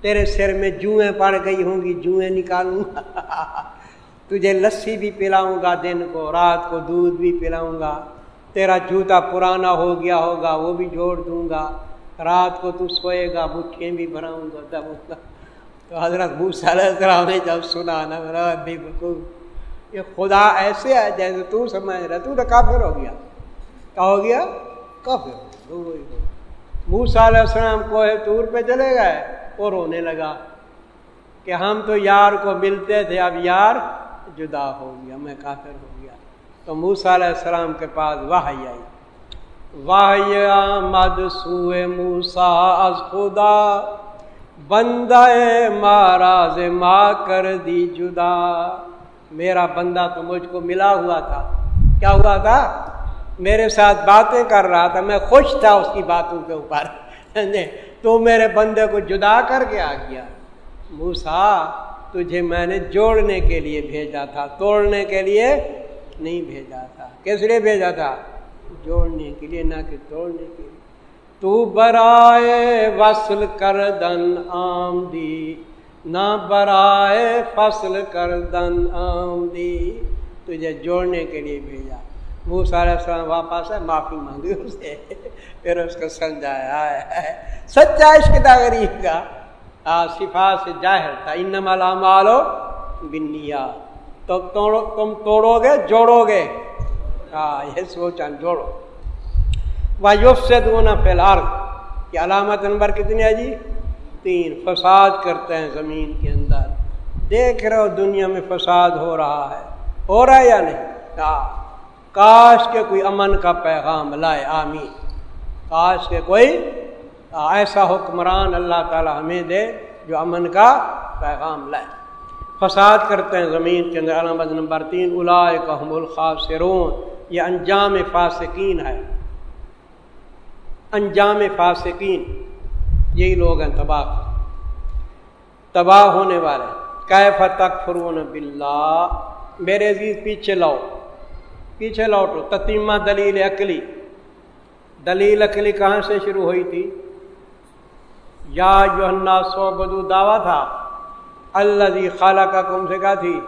تیرے سر میں جوئیں پڑ گئی ہوں گی، جوئیں نکالوں گا۔ تجھے لسی بھی پلاؤں گا دن کو، رات کو دودھ بھی پلاؤں گا۔ تیرا جوتا پرانا ہو گیا ہوگا، وہ بھی جوڑ دوں گا۔ رات کو تو سوئے گا مٹھیں بھی بھراؤں گا دب تو حضرت السلام نے جب سنا نا میرا یہ خدا ایسے ہے جیسے تو سمجھ رہا تو تو کافر ہو گیا۔ کیا ہو گیا؟ کافر موسا علیہ السلام کو تور پہ چلے گئے اور رونے لگا کہ ہم تو یار کو ملتے تھے، اب یار جدا ہو گیا، میں کافر ہو گیا۔ تو موسا علیہ السلام کے پاس واہ آئی۔ واہ آمد سوئے موسا از خدا بندہ ماراز ماں کر دی جدا۔ میرا بندہ تو مجھ کو ملا ہوا تھا۔ کیا ہوا تھا؟ میرے ساتھ باتیں کر رہا تھا، میں خوش تھا اس کی باتوں کے اوپر۔ تو میرے بندے کو جدا کر کے آ گیا۔ موسا تجھے میں نے جوڑنے کے لیے بھیجا تھا، توڑنے کے لیے نہیں بھیجا تھا۔ کس لیے بھیجا تھا؟ جوڑنے کے لیے، نہ کہ توڑنے کے لیے۔ تو برائے وصل کر دن آمدی۔ نہ برائے فصل کر دن آمدی تجھے جوڑنے کے لیے بھیجا۔ وہ سارے واپس ہے معافی مانگی اس سے پھر اس کو سمجھایا۔ ہے سچا عشق دا غریب کا۔ صفا سے ظاہر تھا۔ ان مالا مالو بنیا تو توڑو، تم توڑو گے، جوڑو گے۔ ہاں یہ سوچا جوڑو۔ وایوف سے دونا فی الحال کی علامت نمبر کتنی ہے جی؟ تین فساد کرتے ہیں زمین کے اندر۔ دیکھ رہے ہو دنیا میں فساد ہو رہا ہے۔ ہو رہا ہے یا نہیں؟ کاش کے کوئی امن کا پیغام لائے، آمین۔ کاش کے کوئی ایسا حکمران اللہ تعالی ہمیں دے جو امن کا پیغام لائے۔ فساد کرتے ہیں زمین کے اندر۔ علامت نمبر تین الائے کام یہ انجام فاسقین ہے۔ انجام فاسقین۔ یہی لوگ ہیں، تباہ۔ تباہ ہونے والے۔ کیف تک فرون بلّہ میرے عزیز، پیچھے لاؤ۔ پیچھے لوٹو۔ تتیمہ دلیل عقلی۔ دلیل عقلی کہاں سے شروع ہوئی تھی؟ یا جو سو بدو دعویٰ تھا۔ اللہ جی خالہ کا کم سے کہا تھی،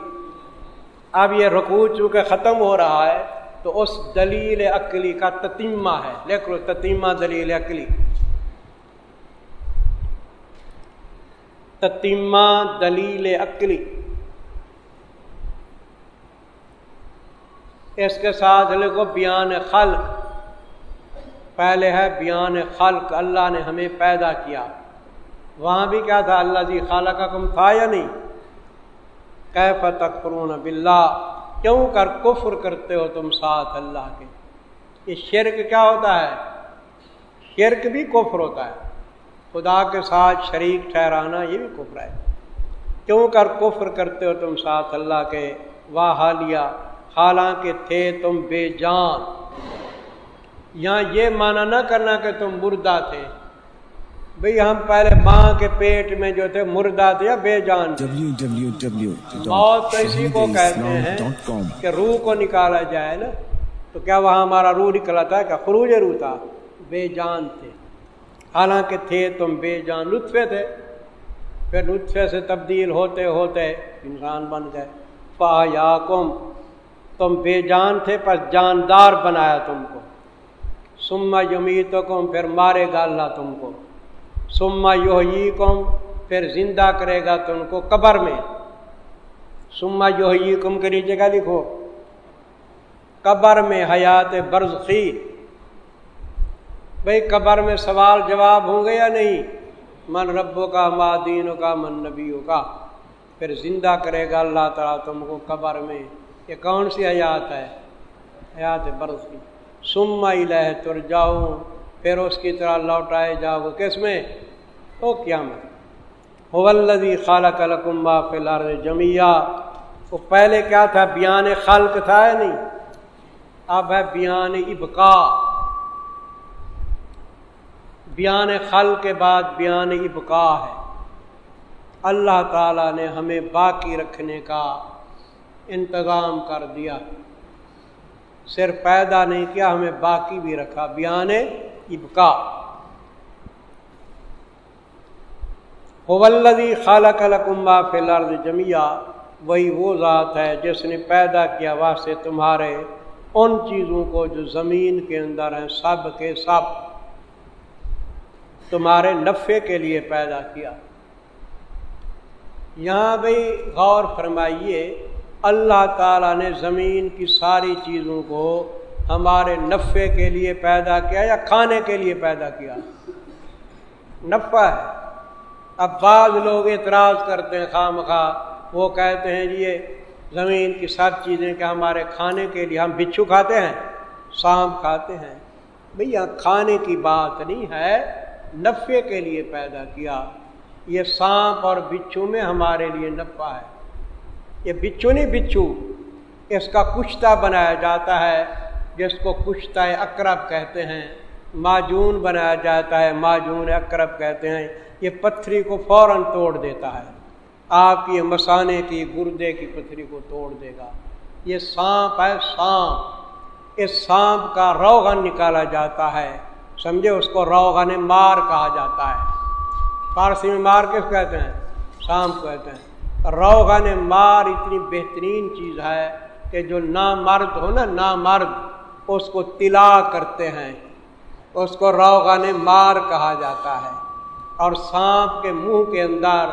اب یہ رکوع چونکہ ختم ہو رہا ہے، تو اس دلیل عقلی کا تتیمہ ہے۔ لکھ لو، تتیمہ دلیل عقلی۔ تتیمہ دلیل عقلی۔ اس کے ساتھ لکھو بیان خلق۔ پہلے ہے بیان خلق، اللہ نے ہمیں پیدا کیا۔ وہاں بھی کیا تھا؟ اللہ جی خالہ کا کم تھا یا نہیں؟ کیف تکفرون باللہ؟ کیوں کر کفر کرتے ہو تم ساتھ اللہ کے؟ یہ شرک کیا ہوتا ہے؟ شرک بھی کفر ہوتا ہے۔ خدا کے ساتھ شریک ٹھہرانا یہ بھی کفر ہے۔ کیوں کر کفر کرتے ہو تم ساتھ اللہ کے واہ حالیہ حالانکہ تھے تم بے جان۔ یہاں یہ مانا نہ کرنا کہ تم مردہ تھے۔ بھئی ہم پہلے ماں کے پیٹ میں جو تھے مردہ تھے یا بے جان۔ موت تو اسی کو کہتے ہیں کہ روح کو نکالا جائے نا۔ تو کیا وہاں ہمارا روح نکلا تھا کیا خروج روح تھا؟ بے جان تھے۔ حالانکہ تھے تم بے جان، لطفے تھے۔ پھر لطفے سے تبدیل ہوتے ہوتے انسان بن گئے۔ پا یا کم تم بے جان تھے پر جاندار بنایا تم کو۔ سما یمی تو کم پھر مارے گا اللہ تم کو۔ سما یوہی کم پھر زندہ کرے گا تم کو قبر میں۔ سما یوہی کم کے نیچے کا لکھو؟ قبر میں حیات برزخی۔ بھائی قبر میں سوال جواب ہوں گے یا نہیں؟ من ربوں کا مادینوں کا، من نبیوں کا۔ پھر زندہ کرے گا اللہ تعالیٰ تم کو قبر میں۔ یہ کون سی حیات ہے؟ حیات برزخی سما لہ تر جاؤ پھر اس کی طرح لوٹائے جاؤ کس میں؟ او کیا میں خالہ کلکمبا فلار جمیا وہ پہلے کیا تھا؟ بیان خلق تھا یا نہیں؟ اب ہے بیان ابقا بیان خل کے بعد بیان ابقا ہے۔ اللہ تعالیٰ نے ہمیں باقی رکھنے کا انتظام کر دیا۔ صرف پیدا نہیں کیا، ہمیں باقی بھی رکھا۔ بیان ابکا ولدی خالہ کلکمبا فلرد جمیا وہی وہ ذات ہے جس نے پیدا کیا واسطے تمہارے ان چیزوں کو جو زمین کے اندر ہیں، سب کے سب۔ تمہارے نفے کے لیے پیدا کیا۔ یہاں بھی غور فرمائیے، اللہ تعالیٰ نے زمین کی ساری چیزوں کو ہمارے نفے کے لیے پیدا کیا یا کھانے کے لیے پیدا کیا۔ نفع ہے۔ اب بعض لوگ اعتراض کرتے ہیں، خواہ مخواہ وہ کہتے ہیں جی یہ زمین کی سب چیزیں کہ ہمارے کھانے کے لیے ہم بچھو کھاتے ہیں، سانپ کھاتے ہیں۔ بھئی کھانے کی بات نہیں ہے۔ نفے کے لیے پیدا کیا، یہ سانپ اور بچھو میں ہمارے لیے نفع ہے۔ یہ بچھو نہیں، بچھو، اس کا کشتہ بنایا جاتا ہے، جس کو کشتہ اکرب کہتے ہیں۔ معجون بنایا جاتا ہے معجون اکرب کہتے ہیں۔ یہ پتھری کو فوراً توڑ دیتا ہے۔ آپ کی مسانے کی، گردے کی پتھری کو توڑ دے گا۔ یہ سانپ ہے، سانپ۔ اس سانپ کا روغن نکالا جاتا ہے۔ سمجھے اس کو روغن مار کہا جاتا ہے۔ فارسی میں مار کس کہتے ہیں؟ سانپ کہتے ہیں۔ روغن مار اتنی بہترین چیز ہے کہ جو نامرد ہو نا، نامرد، اس کو تلا کرتے ہیں۔ اس کو روغن مار کہا جاتا ہے۔ اور سانپ کے منہ کے اندر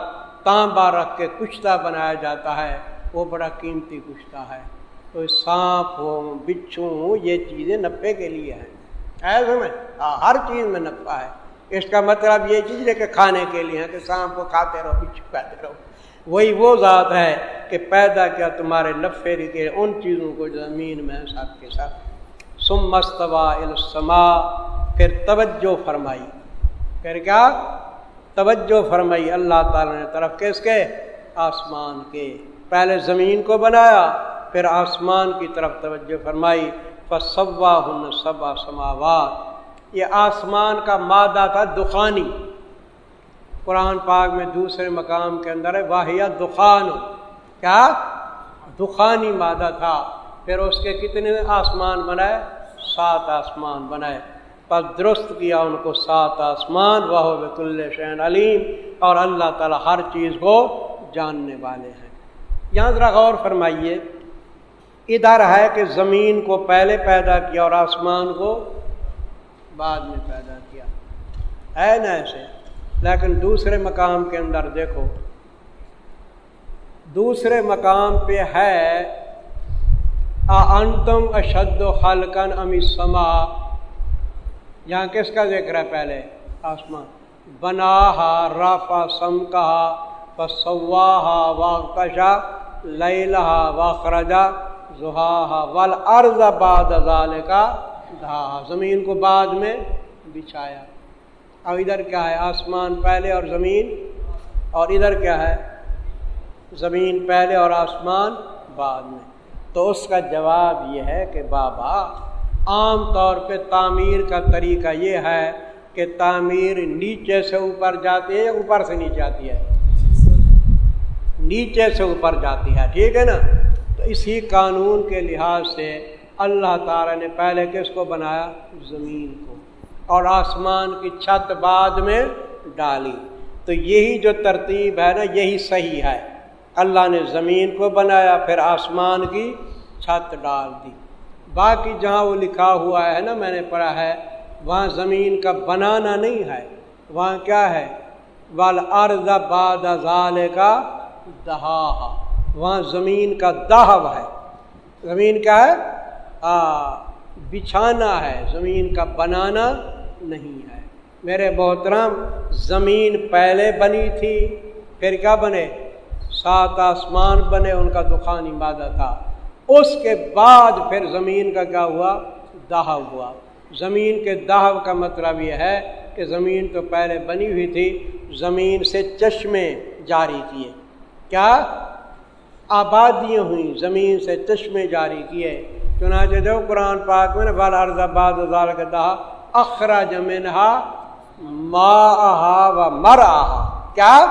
تانبا رکھ کے کشتہ بنایا جاتا ہے۔ وہ بڑا قیمتی کشتہ ہے۔ تو سانپ ہو بچھو ہوں، یہ چیزیں نفے کے لیے ہیں۔ ایسے میں ہر چیز میں نفع ہے۔ اس کا مطلب یہ چیز ہے کہ کھانے کے لیے کہ سانپ کو کھاتے رہو بچھو کھاتے رہو۔ وہی وہ ذات ہے کہ پیدا کیا تمہارے نفے کے ان چیزوں کو زمین میں ساتھ کے ساتھ۔ سم مستوا السما پھر توجہ فرمائی۔ پھر کیا؟ توجہ فرمائی۔ اللہ تعالیٰ نے طرف کس کے؟ آسمان کے۔ پہلے زمین کو بنایا، پھر آسمان کی طرف توجہ فرمائی۔ فصوا ہن صبا سماوات۔ یہ آسمان کا مادہ تھا دخانی۔ قرآن پاک میں دوسرے مقام کے اندر ہے واحیہ دخان۔ کیا؟ دخانی مادہ تھا۔ پھر اس کے کتنے آسمان بنائے؟ سات آسمان بنائے۔ پر درست کیا ان کو سات آسمان وہ بیت الشین علیم اور اللہ تعالیٰ ہر چیز کو جاننے والے ہیں۔ یہاں ذرا غور فرمائیے۔ ادھر ہے کہ زمین کو پہلے پیدا کیا اور آسمان کو بعد میں پیدا کیا۔ ہے نا ایسے؟ لیکن دوسرے مقام کے اندر دیکھو۔ دوسرے مقام پہ ہے انتم اشد و خلقن امی سما یہاں کس کا ذکر ہے پہلے؟ آسمان۔ بنا ہا رافا سم کہا سوا واقشا لئی لہا واخرجا زحا ول ارض باد ازال کا دھا زمین کو بعد میں بچھایا۔ اب ادھر کیا ہے؟ آسمان پہلے اور زمین، اور ادھر کیا ہے؟ زمین پہلے اور آسمان بعد میں۔ تو اس کا جواب یہ ہے کہ بابا، عام طور پہ تعمیر کا طریقہ یہ ہے کہ تعمیر نیچے سے اوپر جاتی ہے یا اوپر سے نیچے آتی ہے؟ نیچے سے اوپر جاتی ہے، ٹھیک ہے نا؟ تو اسی قانون کے لحاظ سے اللہ تعالیٰ نے پہلے کس کو بنایا؟ زمین کو۔ اور آسمان کی چھت بعد میں ڈالی۔ تو یہی جو ترتیب ہے نا، یہی صحیح ہے۔ اللہ نے زمین کو بنایا، پھر آسمان کی چھت ڈال دی۔ باقی جہاں وہ لکھا ہوا ہے نا، میں نے پڑھا ہے، وہاں زمین کا بنانا نہیں ہے۔ وہاں کیا ہے؟ وال ارد باد کا دہا وہاں زمین کا دہو ہے۔ زمین کیا ہے، آ، بچھانا ہے۔ زمین کا بنانا نہیں ہے۔ میرے محترم، زمین پہلے بنی تھی، پھر کیا بنے؟ سات آسمان بنے، ان کا دخان مادہ تھا۔ اس کے بعد پھر زمین کا کیا ہوا؟ دہو ہوا۔ زمین کے دہو کا مطلب یہ ہے کہ زمین تو پہلے بنی ہوئی تھی، زمین سے چشمے جاری کیے۔ کیا؟ آبادیاں ہوئیں، زمین سے چشمے جاری کیے۔ چنانچہ جو قرآن پاک میں بال عرض آباد کا دہا اخرا جمنہا ما و مر آہا کیا؟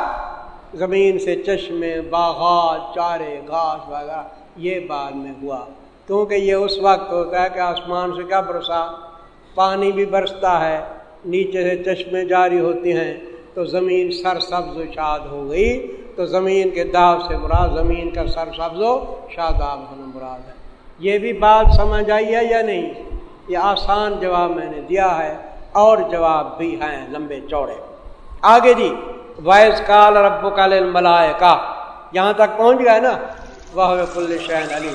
زمین سے چشمے، باغات، چارے، گھاس وغیرہ، یہ بعد میں ہوا۔ کیونکہ یہ اس وقت ہوتا ہے کہ آسمان سے کیا برسا؟ پانی بھی برستا ہے، نیچے سے چشمے جاری ہوتے ہیں، تو زمین سر سبز و شاد ہو گئی۔ تو زمین کے داغ سے مراد زمین کا سر سبز و شاداب ہونا مراد ہے۔ یہ بھی بات سمجھ آئی ہے یا نہیں؟ یہ آسان جواب میں نے دیا ہے، اور جواب بھی ہیں لمبے چوڑے۔ آگے جی وائس کال رب کال ملائے کا یہاں تک پہنچ گئے نا؟ وہ کل شہن علی